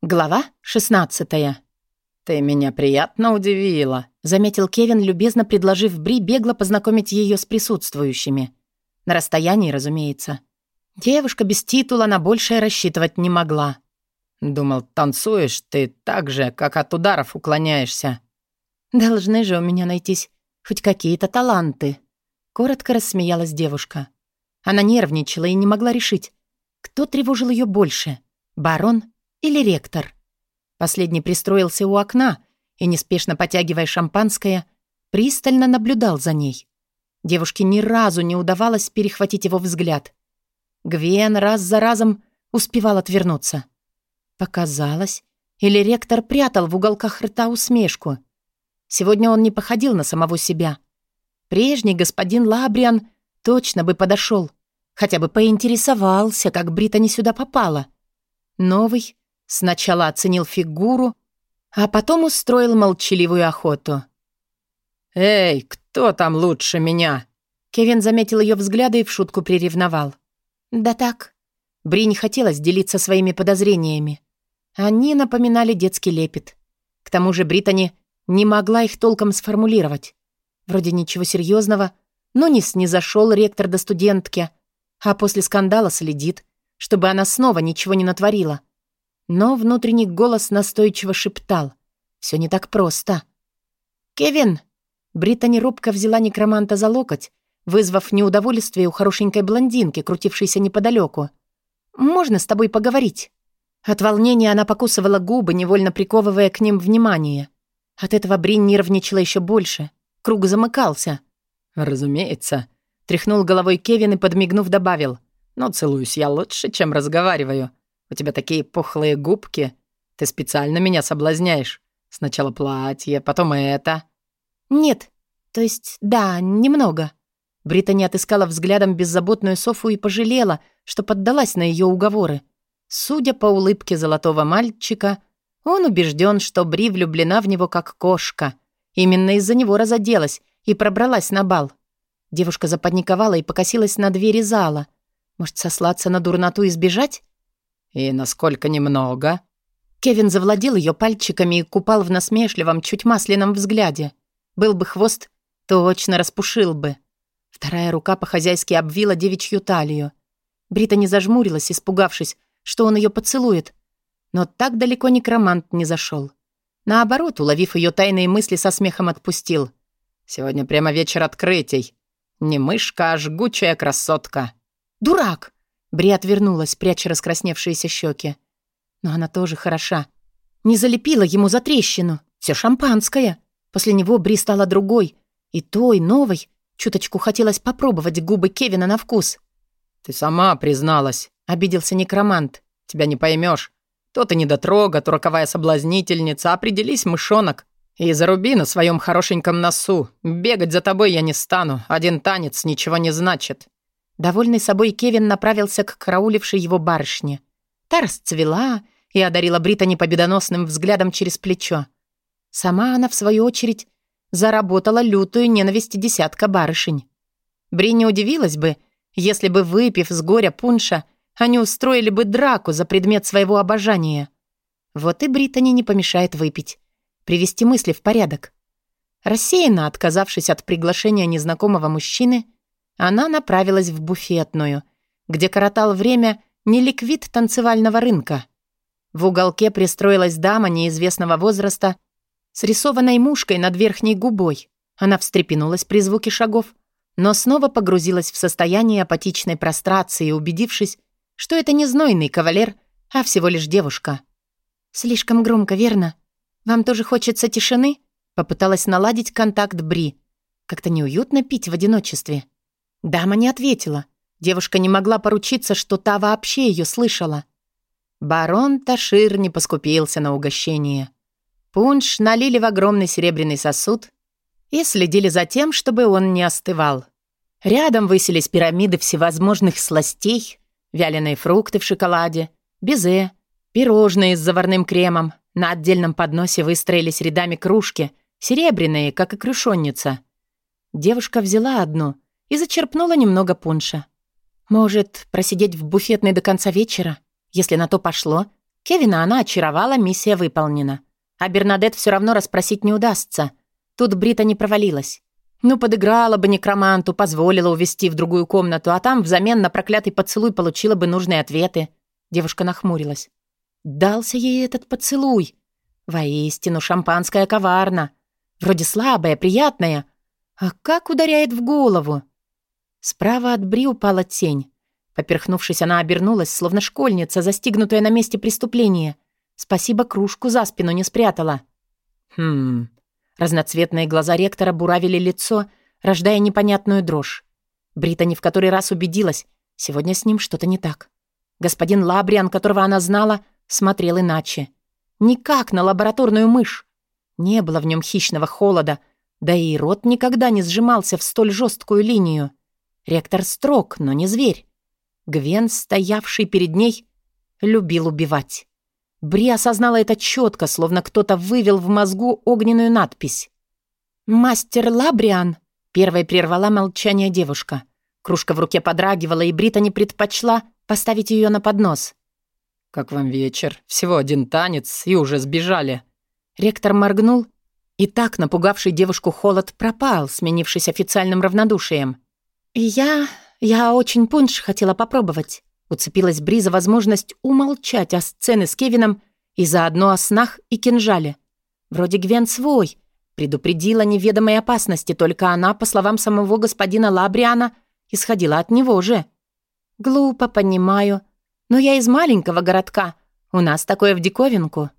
Глава 16 «Ты меня приятно удивила», — заметил Кевин, любезно предложив Бри бегло познакомить ее с присутствующими. На расстоянии, разумеется. Девушка без титула на большее рассчитывать не могла. «Думал, танцуешь ты так же, как от ударов уклоняешься». «Должны же у меня найтись хоть какие-то таланты», — коротко рассмеялась девушка. Она нервничала и не могла решить, кто тревожил ее больше — барон или ректор. Последний пристроился у окна и, неспешно потягивая шампанское, пристально наблюдал за ней. Девушке ни разу не удавалось перехватить его взгляд. Гвен раз за разом успевал отвернуться. Показалось, или ректор прятал в уголках рта усмешку. Сегодня он не походил на самого себя. Прежний господин Лабриан точно бы подошел, хотя бы поинтересовался, как Британи сюда попала. Новый Сначала оценил фигуру, а потом устроил молчаливую охоту. «Эй, кто там лучше меня?» Кевин заметил ее взгляды и в шутку приревновал. «Да так». Бри не хотелось делиться своими подозрениями. Они напоминали детский лепет. К тому же Британи не могла их толком сформулировать. Вроде ничего серьезного, но не снизошел ректор до студентки, а после скандала следит, чтобы она снова ничего не натворила. Но внутренний голос настойчиво шептал. «Все не так просто». «Кевин!» Британи робко взяла некроманта за локоть, вызвав неудовольствие у хорошенькой блондинки, крутившейся неподалеку. «Можно с тобой поговорить?» От волнения она покусывала губы, невольно приковывая к ним внимание. От этого Брин нервничала еще больше. Круг замыкался. «Разумеется», — тряхнул головой Кевин и, подмигнув, добавил. «Но целуюсь я лучше, чем разговариваю. У тебя такие пухлые губки. Ты специально меня соблазняешь. Сначала платье, потом это». «Нет. То есть, да, немного». Британи отыскала взглядом беззаботную Софу и пожалела, что поддалась на ее уговоры. Судя по улыбке золотого мальчика, он убежден, что Бри влюблена в него как кошка. Именно из-за него разоделась и пробралась на бал. Девушка запаниковала и покосилась на двери зала. Может, сослаться на дурноту и сбежать? «И насколько немного?» Кевин завладел ее пальчиками и купал в насмешливом, чуть масляном взгляде. Был бы хвост, точно распушил бы. Вторая рука по-хозяйски обвила девичью талию. Брита не зажмурилась, испугавшись, что он ее поцелует. Но так далеко некромант не зашел. Наоборот, уловив ее тайные мысли, со смехом отпустил. «Сегодня прямо вечер открытий. Не мышка, а жгучая красотка». «Дурак!» Бри отвернулась, пряча раскрасневшиеся щеки. Но она тоже хороша. Не залепила ему за трещину. Все шампанское. После него Бри стала другой. И той, новой. Чуточку хотелось попробовать губы Кевина на вкус. «Ты сама призналась», — обиделся некромант. «Тебя не поймешь. То ты недотрога, то роковая соблазнительница. Определись, мышонок. И заруби на своем хорошеньком носу. Бегать за тобой я не стану. Один танец ничего не значит». Довольный собой Кевин направился к караулившей его барышне. Та расцвела и одарила Британи победоносным взглядом через плечо. Сама она, в свою очередь, заработала лютую ненависть десятка барышень. Бри не удивилась бы, если бы, выпив с горя пунша, они устроили бы драку за предмет своего обожания. Вот и Британи не помешает выпить, привести мысли в порядок. Рассеянно отказавшись от приглашения незнакомого мужчины, она направилась в буфетную, где коротал время неликвид танцевального рынка. В уголке пристроилась дама неизвестного возраста с рисованной мушкой над верхней губой. Она встрепенулась при звуке шагов, но снова погрузилась в состояние апатичной прострации, убедившись, что это не знойный кавалер, а всего лишь девушка. «Слишком громко, верно? Вам тоже хочется тишины?» Попыталась наладить контакт Бри. Как-то неуютно пить в одиночестве. Дама не ответила. Девушка не могла поручиться, что та вообще ее слышала. Барон Ташир не поскупился на угощение. Пунш налили в огромный серебряный сосуд и следили за тем, чтобы он не остывал. Рядом высились пирамиды всевозможных сластей, вяленые фрукты в шоколаде, безе, пирожные с заварным кремом. На отдельном подносе выстроились рядами кружки, серебряные, как и крюшонница. Девушка взяла одну — и зачерпнула немного пунша. Может, просидеть в буфетной до конца вечера? Если на то пошло, Кевина она очаровала, миссия выполнена. А Бернадет все равно расспросить не удастся. Тут Брита не провалилась. Ну, подыграла бы некроманту, позволила увести в другую комнату, а там взамен на проклятый поцелуй получила бы нужные ответы. Девушка нахмурилась. Дался ей этот поцелуй. Воистину, шампанское коварно. Вроде слабое, приятное. А как ударяет в голову? Справа от Бри упала тень. Поперхнувшись, она обернулась, словно школьница, застигнутая на месте преступления. Спасибо, кружку за спину не спрятала. Хм. Разноцветные глаза ректора буравили лицо, рождая непонятную дрожь. Британи в который раз убедилась, сегодня с ним что-то не так. Господин Лабриан, которого она знала, смотрел иначе. Никак на лабораторную мышь. Не было в нем хищного холода, да и рот никогда не сжимался в столь жесткую линию. Ректор строг, но не зверь. Гвен, стоявший перед ней, любил убивать. Бри осознала это четко, словно кто-то вывел в мозгу огненную надпись. «Мастер Лабриан», — первой прервала молчание девушка. Кружка в руке подрагивала, и Брита не предпочла поставить ее на поднос. «Как вам вечер? Всего один танец, и уже сбежали». Ректор моргнул, и так напугавший девушку холод пропал, сменившись официальным равнодушием. «Я... «Я очень пунш хотела попробовать». Уцепилась Бри за возможность умолчать о сцене с Кевином и заодно о снах и кинжале. Вроде Гвен свой. Предупредила неведомой опасности, только она, по словам самого господина Лабриана, исходила от него же. «Глупо, понимаю. Но я из маленького городка. У нас такое в диковинку».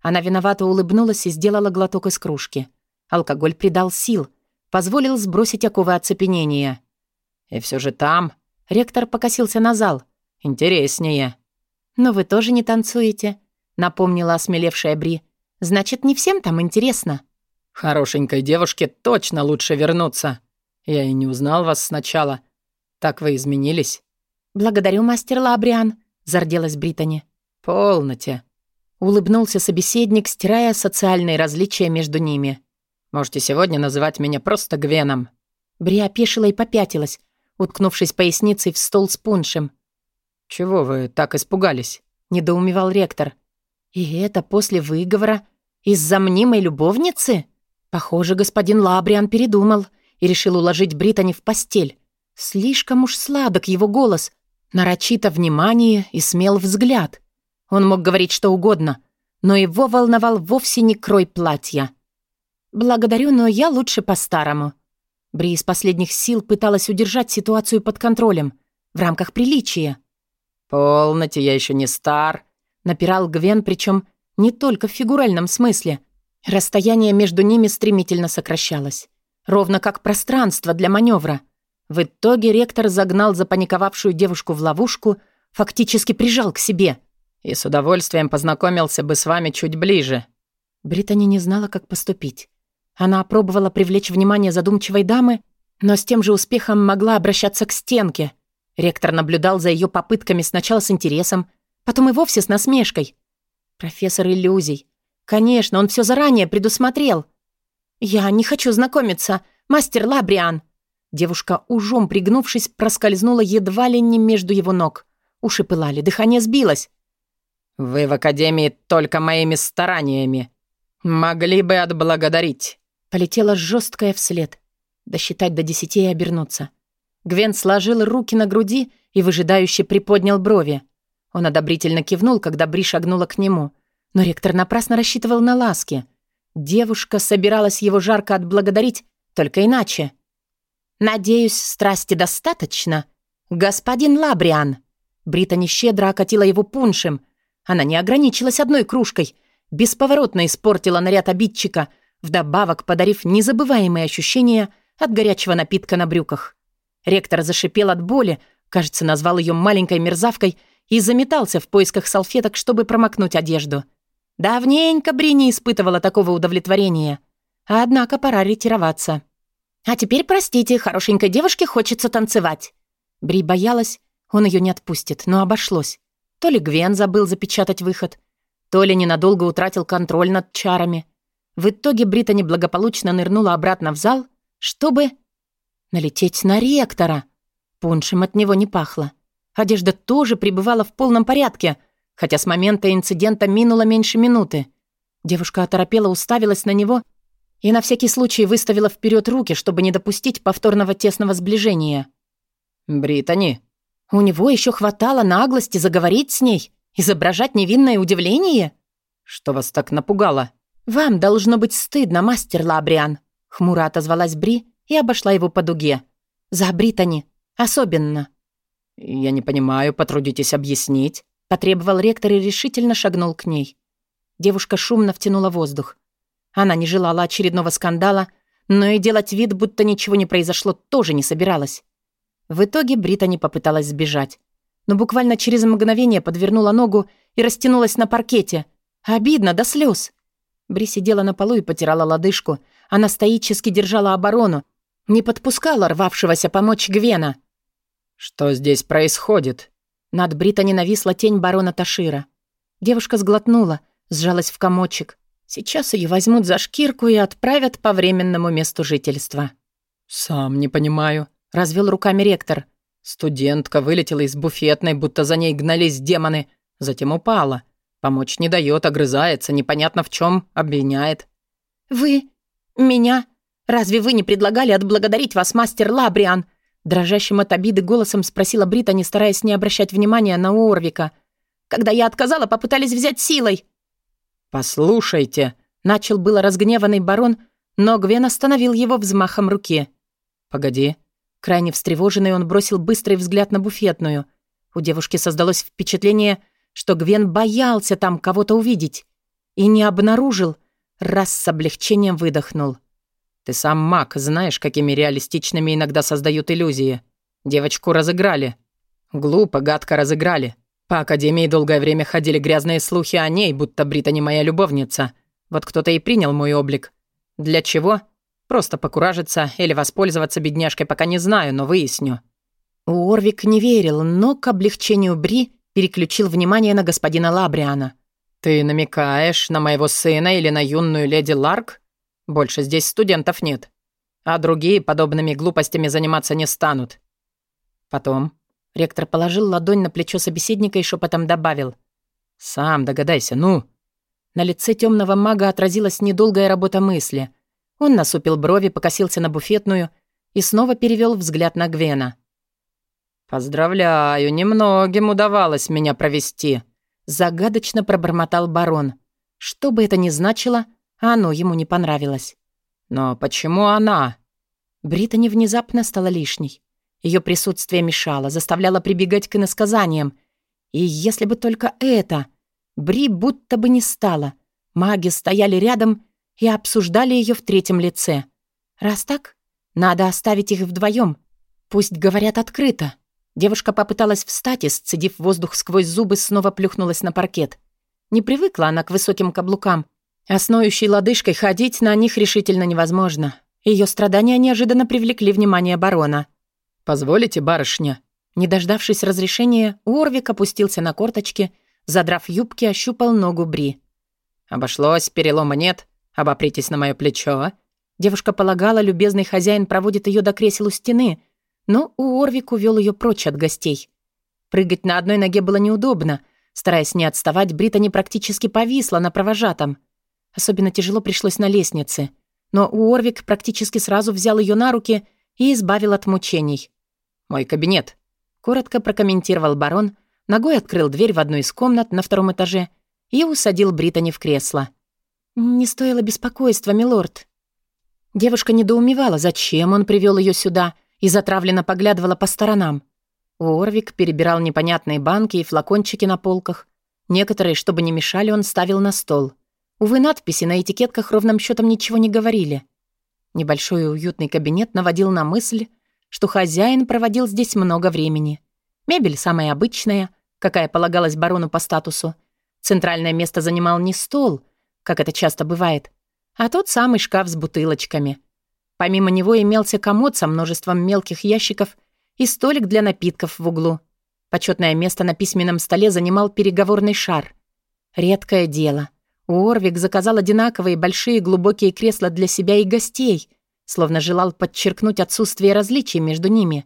Она виновато улыбнулась и сделала глоток из кружки. Алкоголь придал сил, позволил сбросить оковы оцепенения. И все же там ректор покосился на зал. Интереснее. Но вы тоже не танцуете, напомнила осмелевшая Бри. Значит, не всем там интересно. Хорошенькой девушке точно лучше вернуться. Я и не узнал вас сначала. Так вы изменились. Благодарю, мастер Лабриан, зарделась Британи. Полноте. Улыбнулся собеседник, стирая социальные различия между ними. Можете сегодня называть меня просто Гвеном. Бри опешила и попятилась, уткнувшись поясницей в стол с пуншем. «Чего вы так испугались?» — недоумевал ректор. «И это после выговора? Из-за мнимой любовницы?» Похоже, господин Лабриан передумал и решил уложить Британи в постель. Слишком уж сладок его голос, нарочито внимание и смел взгляд. Он мог говорить что угодно, но его волновал вовсе не крой платья. «Благодарю, но я лучше по-старому», Бри из последних сил пыталась удержать ситуацию под контролем, в рамках приличия. «Полноте, я еще не стар», — напирал Гвен, причем не только в фигуральном смысле. Расстояние между ними стремительно сокращалось. Ровно как пространство для маневра. В итоге ректор загнал запаниковавшую девушку в ловушку, фактически прижал к себе. «И с удовольствием познакомился бы с вами чуть ближе». Британи не знала, как поступить. Она пробовала привлечь внимание задумчивой дамы, но с тем же успехом могла обращаться к стенке. Ректор наблюдал за ее попытками сначала с интересом, потом и вовсе с насмешкой. Профессор иллюзий. Конечно, он все заранее предусмотрел. «Я не хочу знакомиться, мастер Лабриан!» Девушка, ужом пригнувшись, проскользнула едва ли не между его ног. Уши пылали, дыхание сбилось. «Вы в Академии только моими стараниями. Могли бы отблагодарить». Полетела жесткая вслед. Досчитать до десяти и обернуться. Гвен сложил руки на груди и выжидающе приподнял брови. Он одобрительно кивнул, когда Бри шагнула к нему. Но ректор напрасно рассчитывал на ласки. Девушка собиралась его жарко отблагодарить, только иначе. «Надеюсь, страсти достаточно. Господин Лабриан!» Брита нещедро окатила его пуншем. Она не ограничилась одной кружкой, бесповоротно испортила наряд обидчика, вдобавок подарив незабываемые ощущения от горячего напитка на брюках. Ректор зашипел от боли, кажется, назвал ее маленькой мерзавкой и заметался в поисках салфеток, чтобы промокнуть одежду. Давненько Бри не испытывала такого удовлетворения. Однако пора ретироваться. «А теперь, простите, хорошенькой девушке хочется танцевать». Бри боялась, он ее не отпустит, но обошлось. То ли Гвен забыл запечатать выход, то ли ненадолго утратил контроль над чарами — в итоге Британи благополучно нырнула обратно в зал, чтобы налететь на ректора. Пуншем от него не пахло. Одежда тоже пребывала в полном порядке, хотя с момента инцидента минуло меньше минуты. Девушка оторопела, уставилась на него и на всякий случай выставила вперед руки, чтобы не допустить повторного тесного сближения. «Британи». У него еще хватало наглости заговорить с ней, изображать невинное удивление. «Что вас так напугало?» «Вам должно быть стыдно, мастер Лабриан», — хмуро отозвалась Бри и обошла его по дуге. «За Британи. Особенно». «Я не понимаю, потрудитесь объяснить», — потребовал ректор и решительно шагнул к ней. Девушка шумно втянула воздух. Она не желала очередного скандала, но и делать вид, будто ничего не произошло, тоже не собиралась. В итоге Британи попыталась сбежать, но буквально через мгновение подвернула ногу и растянулась на паркете. Обидно до слез. Бри сидела на полу и потирала лодыжку. Она стоически держала оборону, не подпускала рвавшегося помочь Гвена. «Что здесь происходит?» Над Британи нависла тень барона Ташира. Девушка сглотнула, сжалась в комочек. Сейчас ее возьмут за шкирку и отправят по временному месту жительства. «Сам не понимаю», — развел руками ректор. Студентка вылетела из буфетной, будто за ней гнались демоны. Затем упала. Помочь не дает, огрызается, непонятно в чем, обвиняет. «Вы? Меня? Разве вы не предлагали отблагодарить вас, мастер Лабриан?» Дрожащим от обиды голосом спросила Британи, стараясь не обращать внимания на Уорвика. «Когда я отказала, попытались взять силой». «Послушайте», — начал было разгневанный барон, но Гвен остановил его взмахом руки. «Погоди». Крайне встревоженный он бросил быстрый взгляд на буфетную. У девушки создалось впечатление, что Гвен боялся там кого-то увидеть. И не обнаружил, раз с облегчением выдохнул. «Ты сам маг, знаешь, какими реалистичными иногда создают иллюзии. Девочку разыграли. Глупо, гадко разыграли. По Академии долгое время ходили грязные слухи о ней, будто Брита не моя любовница. Вот кто-то и принял мой облик. Для чего? Просто покуражиться или воспользоваться бедняжкой пока не знаю, но выясню». Уорвик не верил, но к облегчению Бри переключил внимание на господина Лабриана. «Ты намекаешь на моего сына или на юную леди Ларк? Больше здесь студентов нет. А другие подобными глупостями заниматься не станут». Потом ректор положил ладонь на плечо собеседника и шепотом добавил. «Сам догадайся, ну». На лице темного мага отразилась недолгая работа мысли. Он насупил брови, покосился на буфетную и снова перевел взгляд на Гвена. «Поздравляю, немногим удавалось меня провести», — загадочно пробормотал барон. Что бы это ни значило, оно ему не понравилось. «Но почему она?» Британи внезапно стала лишней. Ее присутствие мешало, заставляло прибегать к иносказаниям. И если бы только это... Бри будто бы не стало. Маги стояли рядом и обсуждали ее в третьем лице. Раз так, надо оставить их вдвоем. Пусть говорят открыто. Девушка попыталась встать и, сцедив воздух сквозь зубы, снова плюхнулась на паркет. Не привыкла она к высоким каблукам. А с ноющей лодыжкой ходить на них решительно невозможно. Ее страдания неожиданно привлекли внимание барона. «Позволите, барышня?» Не дождавшись разрешения, Уорвик опустился на корточки, задрав юбки, ощупал ногу Бри. «Обошлось, перелома нет. Обопритесь на мое плечо». Девушка полагала, любезный хозяин проводит ее до кресел у стены, но Уорвик увел ее прочь от гостей. Прыгать на одной ноге было неудобно. Стараясь не отставать, Британи практически повисла на провожатом. Особенно тяжело пришлось на лестнице. Но Уорвик практически сразу взял ее на руки и избавил от мучений. «Мой кабинет», — коротко прокомментировал барон, ногой открыл дверь в одну из комнат на втором этаже и усадил Британи в кресло. «Не стоило беспокойства, милорд». Девушка недоумевала, зачем он привел ее сюда — и затравленно поглядывала по сторонам. Уорвик перебирал непонятные банки и флакончики на полках. Некоторые, чтобы не мешали, он ставил на стол. Увы, надписи на этикетках ровным счетом ничего не говорили. Небольшой уютный кабинет наводил на мысль, что хозяин проводил здесь много времени. Мебель самая обычная, какая полагалась барону по статусу. Центральное место занимал не стол, как это часто бывает, а тот самый шкаф с бутылочками — Помимо него имелся комод со множеством мелких ящиков и столик для напитков в углу. Почетное место на письменном столе занимал переговорный шар. Редкое дело. Уорвик заказал одинаковые большие глубокие кресла для себя и гостей, словно желал подчеркнуть отсутствие различий между ними.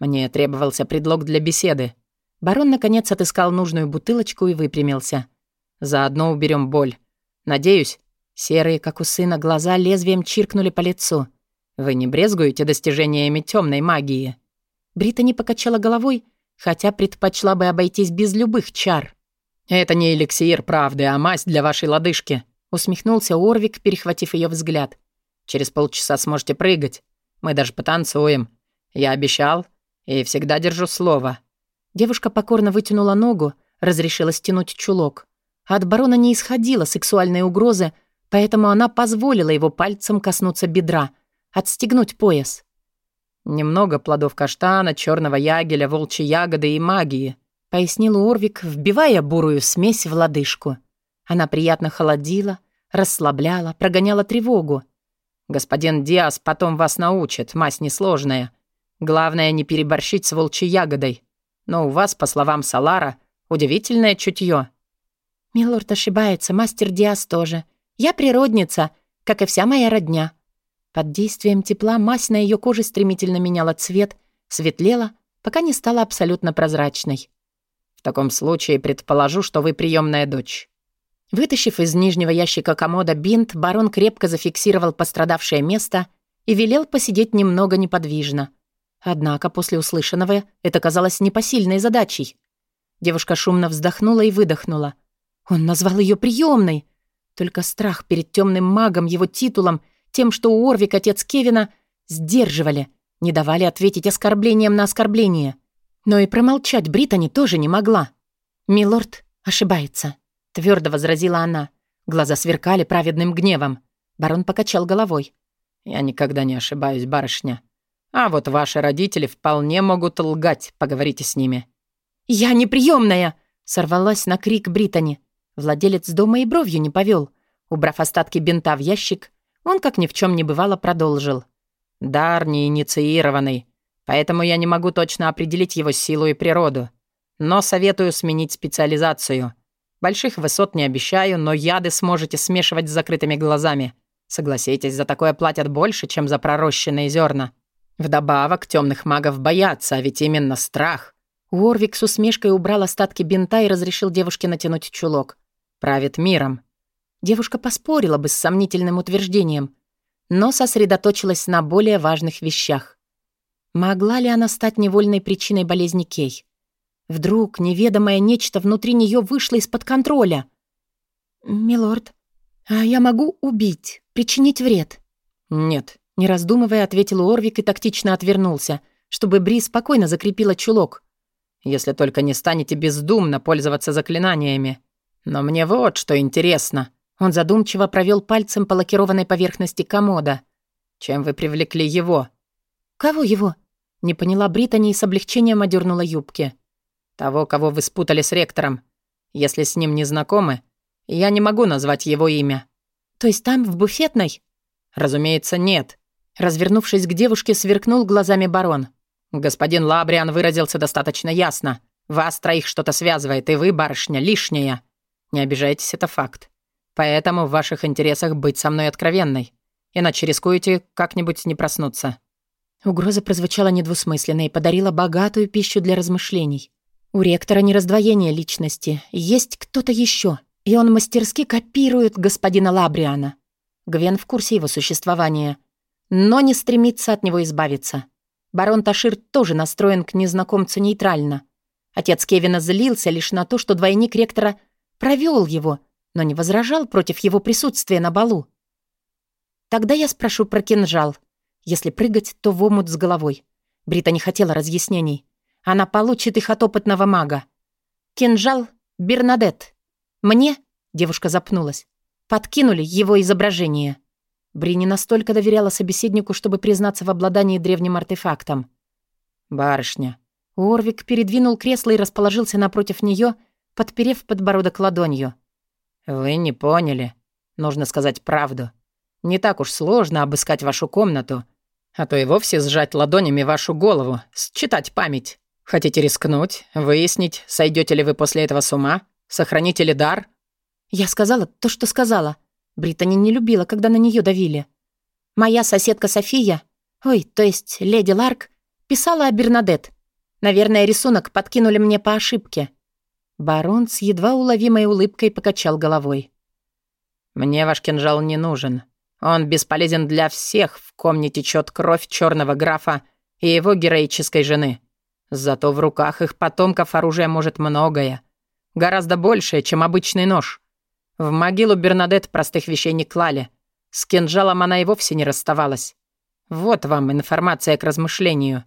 Мне требовался предлог для беседы. Барон, наконец, отыскал нужную бутылочку и выпрямился. «Заодно уберем боль. Надеюсь, серые, как у сына, глаза лезвием чиркнули по лицу. Вы не брезгуете достижениями темной магии?» Брита не покачала головой, хотя предпочла бы обойтись без любых чар. «Это не эликсир правды, а мазь для вашей лодыжки», усмехнулся Орвик, перехватив ее взгляд. «Через полчаса сможете прыгать. Мы даже потанцуем. Я обещал и всегда держу слово». Девушка покорно вытянула ногу, разрешила стянуть чулок. От барона не исходила сексуальной угрозы, поэтому она позволила его пальцем коснуться бедра, отстегнуть пояс. «Немного плодов каштана, черного ягеля, волчьей ягоды и магии», пояснил Орвик, вбивая бурую смесь в лодыжку. Она приятно холодила, расслабляла, прогоняла тревогу. «Господин Диас потом вас научит, мазь несложная. Главное, не переборщить с волчьей ягодой. Но у вас, по словам Салара, удивительное чутье. «Милорд ошибается, мастер Диас тоже. Я природница, как и вся моя родня. Под действием тепла мазь на ее коже стремительно меняла цвет, светлела, пока не стала абсолютно прозрачной. В таком случае предположу, что вы приемная дочь. Вытащив из нижнего ящика комода бинт, барон крепко зафиксировал пострадавшее место и велел посидеть немного неподвижно. Однако после услышанного это казалось непосильной задачей. Девушка шумно вздохнула и выдохнула. Он назвал ее приемной. Только страх перед темным магом, его титулом — тем, что у Орвик отец Кевина сдерживали, не давали ответить оскорблением на оскорбление. Но и промолчать Британи тоже не могла. «Милорд ошибается», — твердо возразила она. Глаза сверкали праведным гневом. Барон покачал головой. «Я никогда не ошибаюсь, барышня. А вот ваши родители вполне могут лгать, поговорите с ними». «Я неприемная!» — сорвалась на крик Британи. Владелец дома и бровью не повел. Убрав остатки бинта в ящик, он, как ни в чем не бывало, продолжил. «Дар не поэтому я не могу точно определить его силу и природу. Но советую сменить специализацию. Больших высот не обещаю, но яды сможете смешивать с закрытыми глазами. Согласитесь, за такое платят больше, чем за пророщенные зерна. Вдобавок, темных магов боятся, а ведь именно страх». Уорвик с усмешкой убрал остатки бинта и разрешил девушке натянуть чулок. «Правит миром. Девушка поспорила бы с сомнительным утверждением, но сосредоточилась на более важных вещах. Могла ли она стать невольной причиной болезни Кей? Вдруг неведомое нечто внутри нее вышло из-под контроля. «Милорд, а я могу убить, причинить вред?» «Нет», — не раздумывая, ответил Орвик и тактично отвернулся, чтобы Бри спокойно закрепила чулок. «Если только не станете бездумно пользоваться заклинаниями. Но мне вот что интересно. Он задумчиво провел пальцем по лакированной поверхности комода. «Чем вы привлекли его?» «Кого его?» Не поняла Британи и с облегчением одернула юбки. «Того, кого вы спутали с ректором. Если с ним не знакомы, я не могу назвать его имя». «То есть там, в буфетной?» «Разумеется, нет». Развернувшись к девушке, сверкнул глазами барон. «Господин Лабриан выразился достаточно ясно. Вас троих что-то связывает, и вы, барышня, лишняя. Не обижайтесь, это факт. Поэтому в ваших интересах быть со мной откровенной. Иначе рискуете как-нибудь не проснуться». Угроза прозвучала недвусмысленно и подарила богатую пищу для размышлений. У ректора не раздвоение личности, есть кто-то еще, и он мастерски копирует господина Лабриана. Гвен в курсе его существования, но не стремится от него избавиться. Барон Ташир тоже настроен к незнакомцу нейтрально. Отец Кевина злился лишь на то, что двойник ректора провел его — но не возражал против его присутствия на балу. Тогда я спрошу про кинжал. Если прыгать, то в омут с головой. Брита не хотела разъяснений. Она получит их от опытного мага. Кинжал Бернадет. Мне, девушка запнулась, подкинули его изображение. Бри не настолько доверяла собеседнику, чтобы признаться в обладании древним артефактом. «Барышня». Орвик передвинул кресло и расположился напротив нее, подперев подбородок ладонью. «Вы не поняли. Нужно сказать правду. Не так уж сложно обыскать вашу комнату, а то и вовсе сжать ладонями вашу голову, считать память. Хотите рискнуть, выяснить, сойдете ли вы после этого с ума, сохраните ли дар?» Я сказала то, что сказала. Британи не любила, когда на нее давили. Моя соседка София, ой, то есть леди Ларк, писала о Бернадет. Наверное, рисунок подкинули мне по ошибке». Барон с едва уловимой улыбкой покачал головой. «Мне ваш кинжал не нужен. Он бесполезен для всех, в ком не течет кровь черного графа и его героической жены. Зато в руках их потомков оружие может многое. Гораздо большее, чем обычный нож. В могилу Бернадет простых вещей не клали. С кинжалом она и вовсе не расставалась. Вот вам информация к размышлению.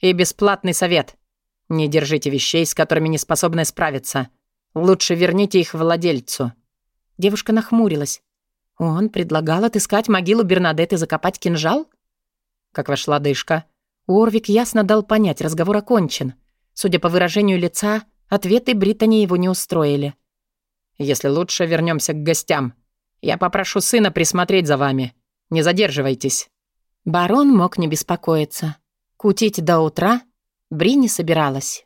И бесплатный совет. Не держите вещей, с которыми не способны справиться. Лучше верните их владельцу. Девушка нахмурилась. Он предлагал отыскать могилу Бернадет и закопать кинжал? Как вошла дышка. Орвик ясно дал понять, разговор окончен. Судя по выражению лица, ответы Британи его не устроили. «Если лучше вернемся к гостям. Я попрошу сына присмотреть за вами. Не задерживайтесь». Барон мог не беспокоиться. Кутить до утра Бри не собиралась.